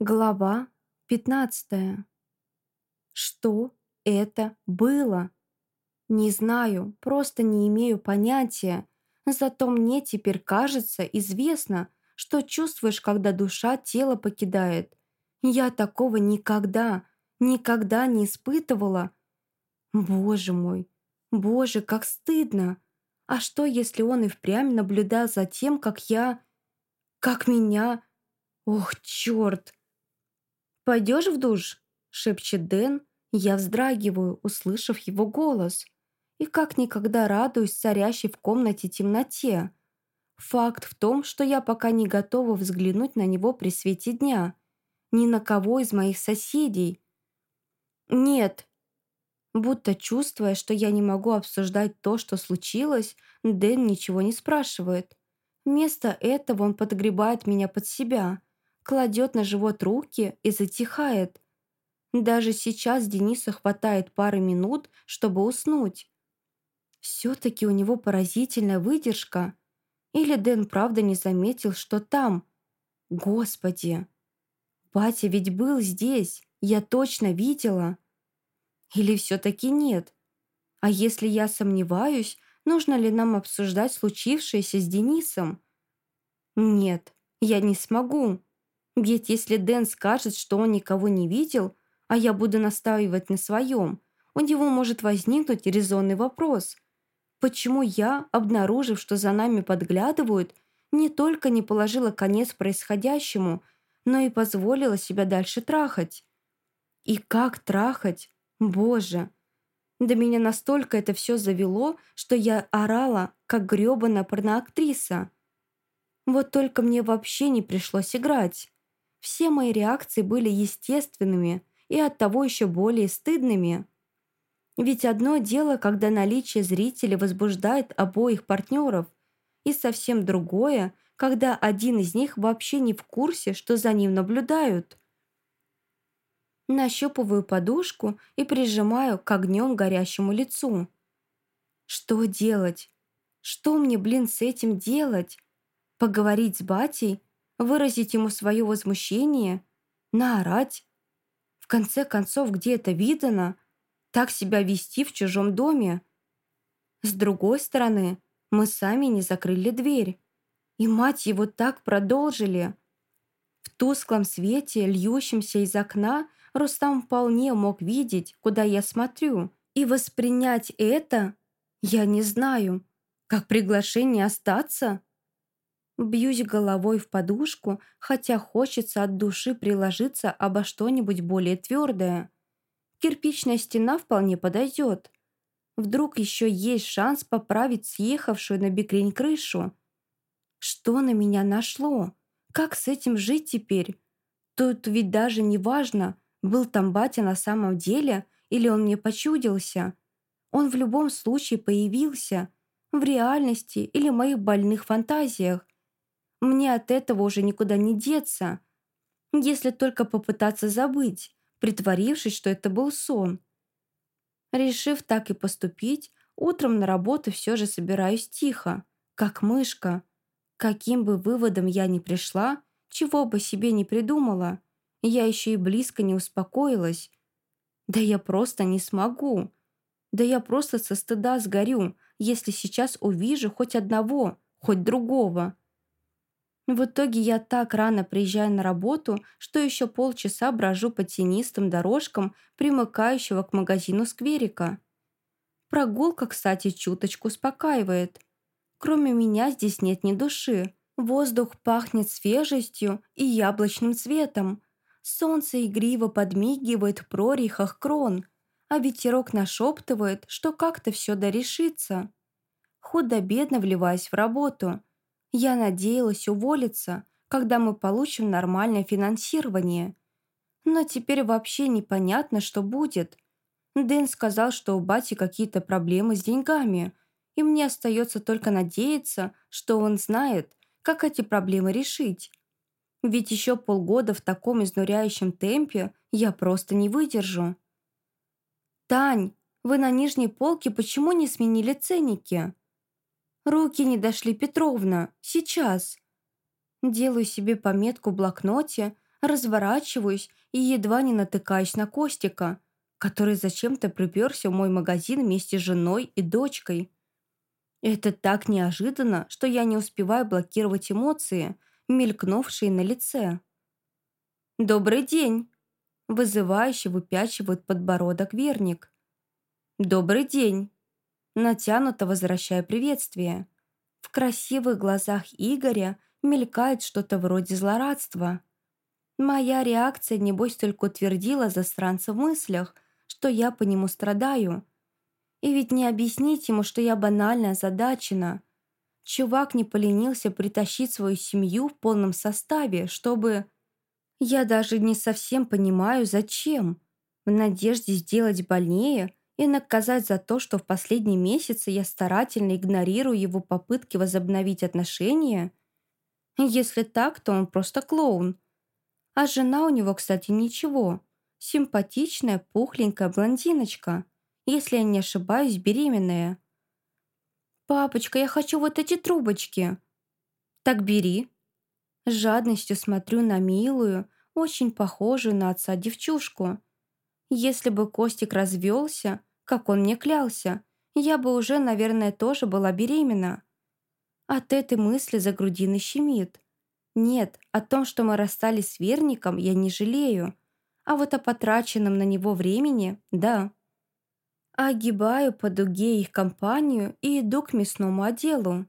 Глава 15. Что это было? Не знаю, просто не имею понятия. Зато мне теперь кажется, известно, что чувствуешь, когда душа тело покидает. Я такого никогда, никогда не испытывала. Боже мой, боже, как стыдно. А что, если он и впрямь наблюдал за тем, как я... как меня... Ох, черт! «Пойдешь в душ?» — шепчет Дэн. Я вздрагиваю, услышав его голос. И как никогда радуюсь царящей в комнате темноте. Факт в том, что я пока не готова взглянуть на него при свете дня. Ни на кого из моих соседей. «Нет». Будто чувствуя, что я не могу обсуждать то, что случилось, Дэн ничего не спрашивает. Вместо этого он подгребает меня под себя — кладет на живот руки и затихает. Даже сейчас Денису хватает пары минут, чтобы уснуть. Все-таки у него поразительная выдержка. Или Дэн правда не заметил, что там? Господи! Батя ведь был здесь, я точно видела. Или все-таки нет? А если я сомневаюсь, нужно ли нам обсуждать случившееся с Денисом? Нет, я не смогу. Ведь если Дэн скажет, что он никого не видел, а я буду настаивать на своем, у него может возникнуть резонный вопрос. Почему я, обнаружив, что за нами подглядывают, не только не положила конец происходящему, но и позволила себя дальше трахать? И как трахать? Боже! До меня настолько это все завело, что я орала, как грёбаная порноактриса. Вот только мне вообще не пришлось играть. Все мои реакции были естественными и оттого еще более стыдными. Ведь одно дело, когда наличие зрителей возбуждает обоих партнеров, и совсем другое, когда один из них вообще не в курсе, что за ним наблюдают. Нащупываю подушку и прижимаю к огнем горящему лицу. Что делать? Что мне, блин, с этим делать? Поговорить с батей выразить ему свое возмущение, наорать. В конце концов, где это видано, так себя вести в чужом доме? С другой стороны, мы сами не закрыли дверь. И мать его так продолжили. В тусклом свете, льющемся из окна, Рустам вполне мог видеть, куда я смотрю, и воспринять это, я не знаю, как приглашение остаться. Бьюсь головой в подушку, хотя хочется от души приложиться обо что-нибудь более твердое. Кирпичная стена вполне подойдет. Вдруг еще есть шанс поправить съехавшую на бекрень крышу. Что на меня нашло? Как с этим жить теперь? Тут ведь даже не важно, был там батя на самом деле или он мне почудился. Он в любом случае появился, в реальности или моих больных фантазиях. Мне от этого уже никуда не деться, если только попытаться забыть, притворившись, что это был сон. Решив так и поступить, утром на работу все же собираюсь тихо, как мышка. Каким бы выводом я ни пришла, чего бы себе не придумала, я еще и близко не успокоилась. Да я просто не смогу. Да я просто со стыда сгорю, если сейчас увижу хоть одного, хоть другого. В итоге я так рано приезжаю на работу, что еще полчаса брожу по тенистым дорожкам, примыкающего к магазину скверика. Прогулка, кстати, чуточку успокаивает. Кроме меня здесь нет ни души. Воздух пахнет свежестью и яблочным цветом. Солнце игриво подмигивает в прорехах крон, а ветерок нашептывает, что как-то все дорешится. Худо-бедно вливаясь в работу – я надеялась уволиться, когда мы получим нормальное финансирование. Но теперь вообще непонятно, что будет. Дэн сказал, что у бати какие-то проблемы с деньгами, и мне остается только надеяться, что он знает, как эти проблемы решить. Ведь еще полгода в таком изнуряющем темпе я просто не выдержу. «Тань, вы на нижней полке почему не сменили ценники?» Руки не дошли, Петровна. Сейчас. Делаю себе пометку в блокноте, разворачиваюсь и едва не натыкаюсь на Костика, который зачем-то приперся в мой магазин вместе с женой и дочкой. Это так неожиданно, что я не успеваю блокировать эмоции, мелькнувшие на лице. «Добрый день!» – вызывающе выпячивает подбородок верник. «Добрый день!» – натянуто возвращая приветствие. В красивых глазах Игоря мелькает что-то вроде злорадства. Моя реакция, небось, только утвердила застранца в мыслях, что я по нему страдаю. И ведь не объяснить ему, что я банально озадачена. Чувак не поленился притащить свою семью в полном составе, чтобы... Я даже не совсем понимаю, зачем. В надежде сделать больнее и наказать за то, что в последние месяцы я старательно игнорирую его попытки возобновить отношения? Если так, то он просто клоун. А жена у него, кстати, ничего. Симпатичная, пухленькая блондиночка. Если я не ошибаюсь, беременная. «Папочка, я хочу вот эти трубочки». «Так бери». С жадностью смотрю на милую, очень похожую на отца девчушку. Если бы Костик развелся, как он мне клялся, я бы уже, наверное, тоже была беременна. От этой мысли за грудиной щемит. Нет, о том, что мы расстались с Верником, я не жалею. А вот о потраченном на него времени – да. Огибаю по дуге их компанию и иду к мясному отделу.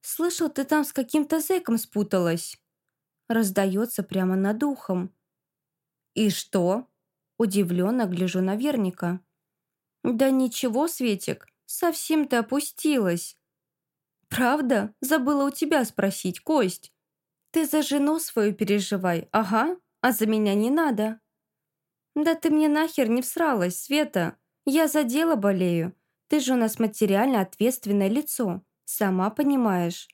«Слышал, ты там с каким-то зэком спуталась?» Раздается прямо над ухом. «И что?» Удивленно гляжу на Верника. «Да ничего, Светик, совсем ты опустилась. «Правда? Забыла у тебя спросить, Кость. Ты за жену свою переживай, ага, а за меня не надо». «Да ты мне нахер не всралась, Света. Я за дело болею. Ты же у нас материально ответственное лицо, сама понимаешь».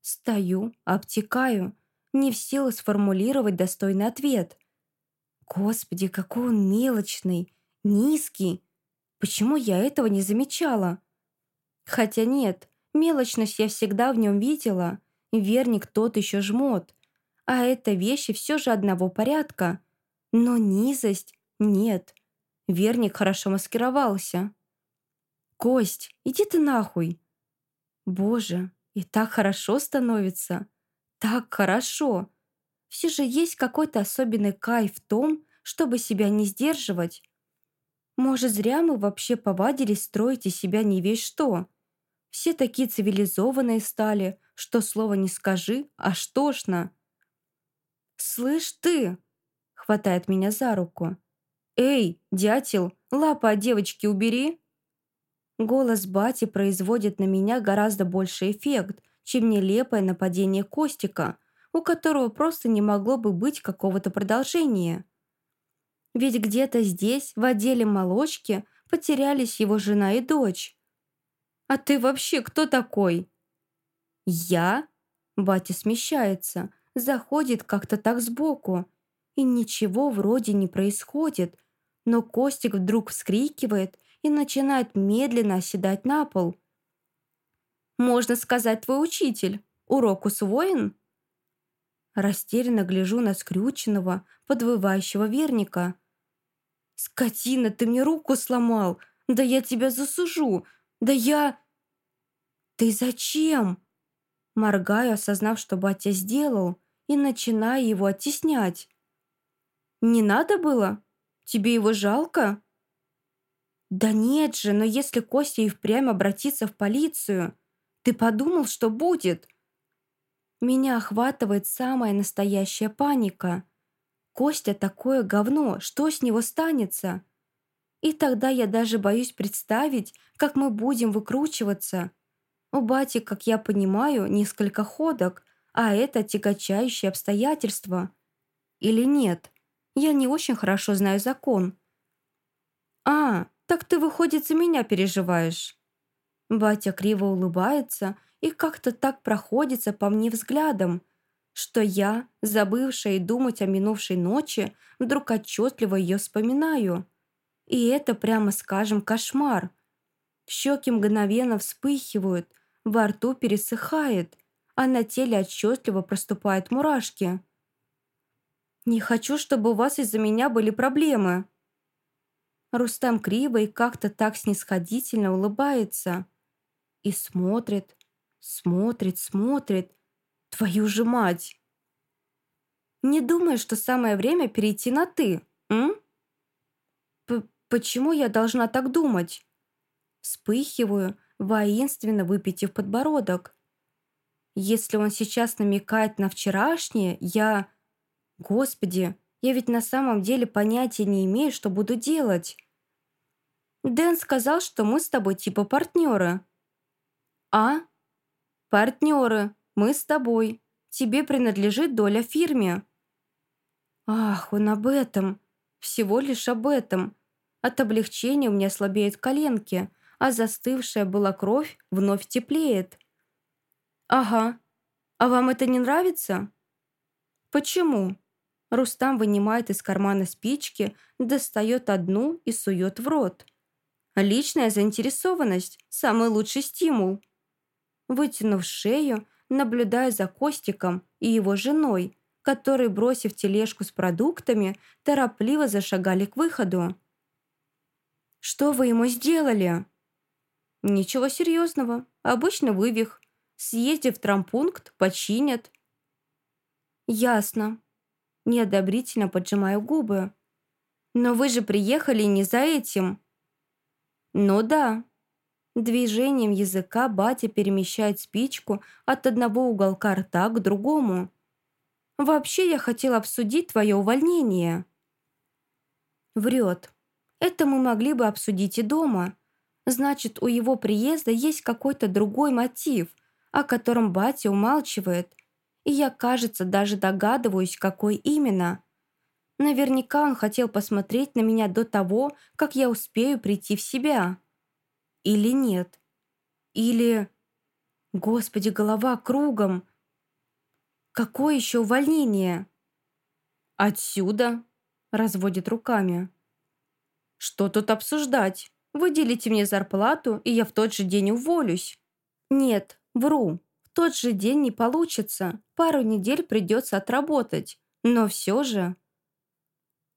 Стою, обтекаю, не в силу сформулировать достойный ответ. Господи, какой он мелочный, низкий. Почему я этого не замечала? Хотя нет, Мелочность я всегда в нем видела. Верник тот еще жмот. А это вещи все же одного порядка. Но низость нет. Верник хорошо маскировался. «Кость, иди ты нахуй!» «Боже, и так хорошо становится! Так хорошо! Все же есть какой-то особенный кайф в том, чтобы себя не сдерживать. Может, зря мы вообще повадились строить из себя не весь что. Все такие цивилизованные стали, что слова не скажи, аж тошно. «Слышь ты!» — хватает меня за руку. «Эй, дятел, лапа от девочки убери!» Голос бати производит на меня гораздо больше эффект, чем нелепое нападение Костика, у которого просто не могло бы быть какого-то продолжения. Ведь где-то здесь, в отделе молочки, потерялись его жена и дочь. «А ты вообще кто такой?» «Я?» Батя смещается, заходит как-то так сбоку. И ничего вроде не происходит, но Костик вдруг вскрикивает и начинает медленно оседать на пол. «Можно сказать, твой учитель. Урок усвоен?» Растерянно гляжу на скрюченного, подвывающего верника. «Скотина, ты мне руку сломал! Да я тебя засужу! Да я...» «Ты зачем?» Моргаю, осознав, что батя сделал, и начинаю его оттеснять. «Не надо было? Тебе его жалко?» «Да нет же, но если Костя и впрямь обратится в полицию, ты подумал, что будет?» Меня охватывает самая настоящая паника. Костя такое говно, что с него станется? И тогда я даже боюсь представить, как мы будем выкручиваться. У бати, как я понимаю, несколько ходок, а это тягочающее обстоятельство. Или нет? Я не очень хорошо знаю закон. «А, так ты, выходит, за меня переживаешь?» Батя криво улыбается и как-то так проходится по мне взглядом, что я, забывшая думать о минувшей ночи, вдруг отчетливо ее вспоминаю. И это, прямо скажем, кошмар. Щеки мгновенно вспыхивают, во рту пересыхает, а на теле отчетливо проступают мурашки. «Не хочу, чтобы у вас из-за меня были проблемы». Рустам криво и как-то так снисходительно улыбается. И смотрит, смотрит, смотрит. Твою же мать! Не думаю, что самое время перейти на «ты», м? П Почему я должна так думать? Вспыхиваю, воинственно выпитив подбородок. Если он сейчас намекает на вчерашнее, я... Господи, я ведь на самом деле понятия не имею, что буду делать. Дэн сказал, что мы с тобой типа партнеры. А? Партнеры. Мы с тобой. Тебе принадлежит доля в фирме. Ах, он об этом. Всего лишь об этом. От облегчения у меня слабеют коленки, а застывшая была кровь вновь теплеет. «Ага. А вам это не нравится?» «Почему?» Рустам вынимает из кармана спички, достает одну и сует в рот. «Личная заинтересованность – самый лучший стимул». Вытянув шею, наблюдаю за Костиком и его женой, которые, бросив тележку с продуктами, торопливо зашагали к выходу. «Что вы ему сделали?» «Ничего серьезного. Обычно вывих. Съездив в трампункт, починят». «Ясно». Неодобрительно поджимаю губы. «Но вы же приехали не за этим». «Ну да». Движением языка батя перемещает спичку от одного уголка рта к другому. «Вообще я хотела обсудить твое увольнение». Врет. Это мы могли бы обсудить и дома. Значит, у его приезда есть какой-то другой мотив, о котором батя умалчивает. И я, кажется, даже догадываюсь, какой именно. Наверняка он хотел посмотреть на меня до того, как я успею прийти в себя. Или нет. Или... Господи, голова кругом. Какое еще увольнение? Отсюда, разводит руками. Что тут обсуждать? Выделите мне зарплату, и я в тот же день уволюсь. Нет, вру. В тот же день не получится. Пару недель придется отработать. Но все же...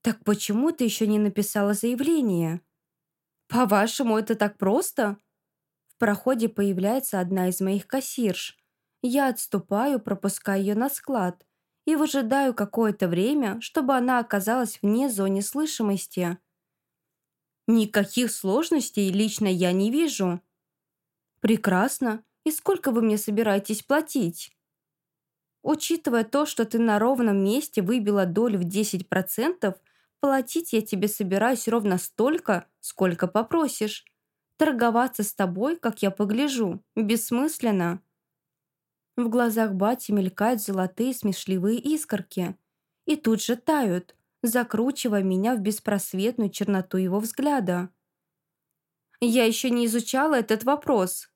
Так почему ты еще не написала заявление? По-вашему, это так просто? В проходе появляется одна из моих кассирш. Я отступаю, пропуская ее на склад и выжидаю какое-то время, чтобы она оказалась вне зоны слышимости. Никаких сложностей лично я не вижу. Прекрасно. И сколько вы мне собираетесь платить? Учитывая то, что ты на ровном месте выбила долю в 10%, платить я тебе собираюсь ровно столько, сколько попросишь. Торговаться с тобой, как я погляжу, бессмысленно. В глазах бати мелькают золотые смешливые искорки. И тут же тают закручивая меня в беспросветную черноту его взгляда. «Я еще не изучала этот вопрос».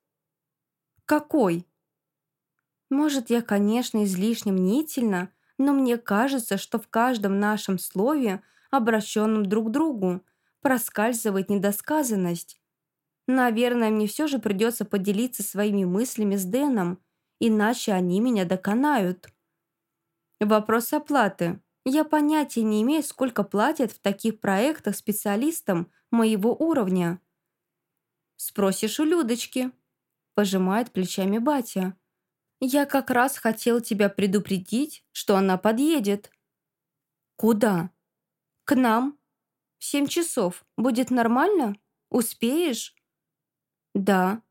«Какой?» Может, я, конечно, излишне мнительна, но мне кажется, что в каждом нашем слове, обращенном друг к другу, проскальзывает недосказанность. Наверное, мне все же придется поделиться своими мыслями с Дэном, иначе они меня доконают. Вопрос оплаты. Я понятия не имею, сколько платят в таких проектах специалистам моего уровня. Спросишь у Людочки. Пожимает плечами батя. Я как раз хотел тебя предупредить, что она подъедет. Куда? К нам. В семь часов. Будет нормально? Успеешь? Да.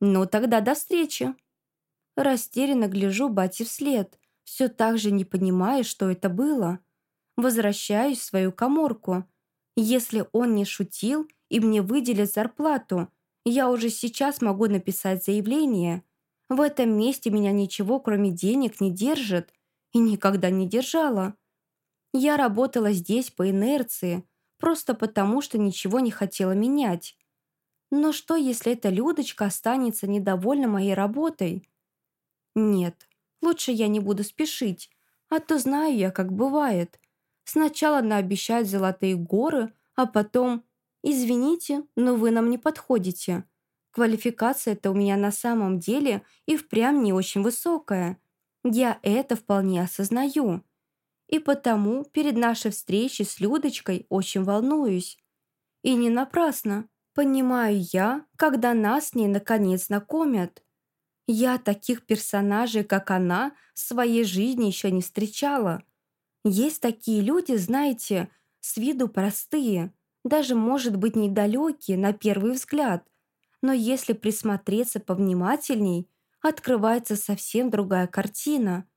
Ну тогда до встречи. Растерянно гляжу бате вслед все так же не понимая, что это было. Возвращаюсь в свою коморку. Если он не шутил и мне выделят зарплату, я уже сейчас могу написать заявление. В этом месте меня ничего, кроме денег, не держит и никогда не держала. Я работала здесь по инерции, просто потому, что ничего не хотела менять. Но что, если эта Людочка останется недовольна моей работой? Нет, Лучше я не буду спешить, а то знаю я, как бывает. Сначала наобещают золотые горы, а потом «Извините, но вы нам не подходите». Квалификация-то у меня на самом деле и впрямь не очень высокая. Я это вполне осознаю. И потому перед нашей встречей с Людочкой очень волнуюсь. И не напрасно. Понимаю я, когда нас с ней наконец знакомят. Я таких персонажей, как она, в своей жизни еще не встречала. Есть такие люди, знаете, с виду простые, даже, может быть, недалекие на первый взгляд. Но если присмотреться повнимательней, открывается совсем другая картина.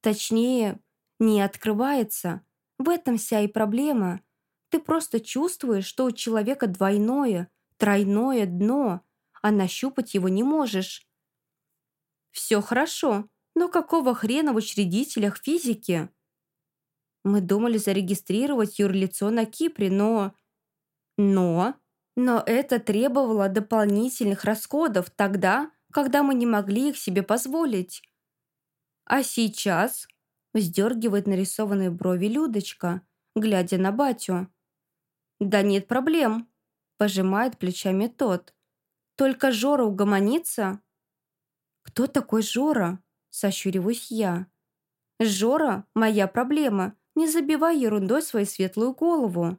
Точнее, не открывается. В этом вся и проблема. Ты просто чувствуешь, что у человека двойное, тройное дно, а нащупать его не можешь. Все хорошо, но какого хрена в учредителях физики? Мы думали зарегистрировать юрлицо на Кипре, но... Но... Но это требовало дополнительных расходов тогда, когда мы не могли их себе позволить. А сейчас вздергивает нарисованные брови Людочка, глядя на батю. «Да нет проблем», – пожимает плечами тот. «Только Жора угомонится?» «Кто такой Жора?» – сощуриваюсь я. «Жора – моя проблема. Не забивай ерундой свою светлую голову».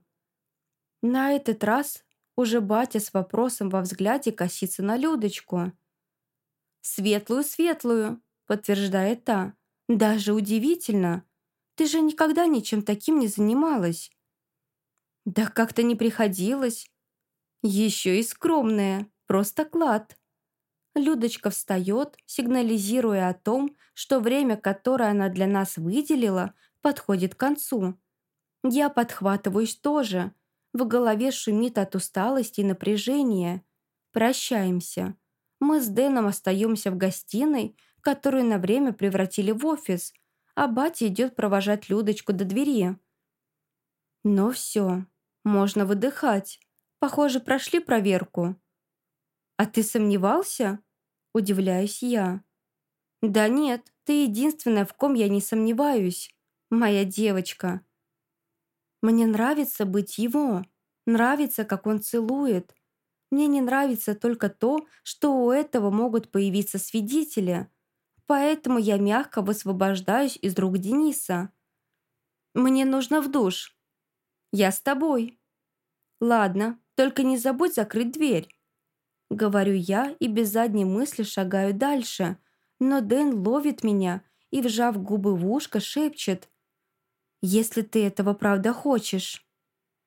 На этот раз уже батя с вопросом во взгляде косится на Людочку. «Светлую-светлую», – подтверждает та. «Даже удивительно. Ты же никогда ничем таким не занималась». «Да как-то не приходилось. Еще и скромная, просто клад». Людочка встает, сигнализируя о том, что время, которое она для нас выделила, подходит к концу. Я подхватываюсь тоже. В голове шумит от усталости и напряжения. Прощаемся. Мы с Дэном остаемся в гостиной, которую на время превратили в офис, а батя идет провожать Людочку до двери. Ну все, можно выдыхать. Похоже, прошли проверку. «А ты сомневался?» – удивляюсь я. «Да нет, ты единственная, в ком я не сомневаюсь. Моя девочка». Мне нравится быть его. Нравится, как он целует, мне не нравится только то, что у этого могут появиться свидетели. Поэтому я мягко высвобождаюсь из рук Дениса. Мне нужно в душ. Я с тобой. Ладно, только не забудь закрыть дверь. Говорю я и без задней мысли шагаю дальше. Но Дэн ловит меня и, вжав губы в ушко, шепчет. «Если ты этого правда хочешь».